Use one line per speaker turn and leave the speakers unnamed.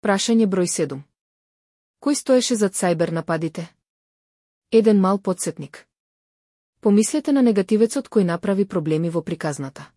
Прашање број 7. Кој стоеше зад сајбер нападите? Еден мал подсетник. Помислете на негативецот кој направи проблеми во приказната.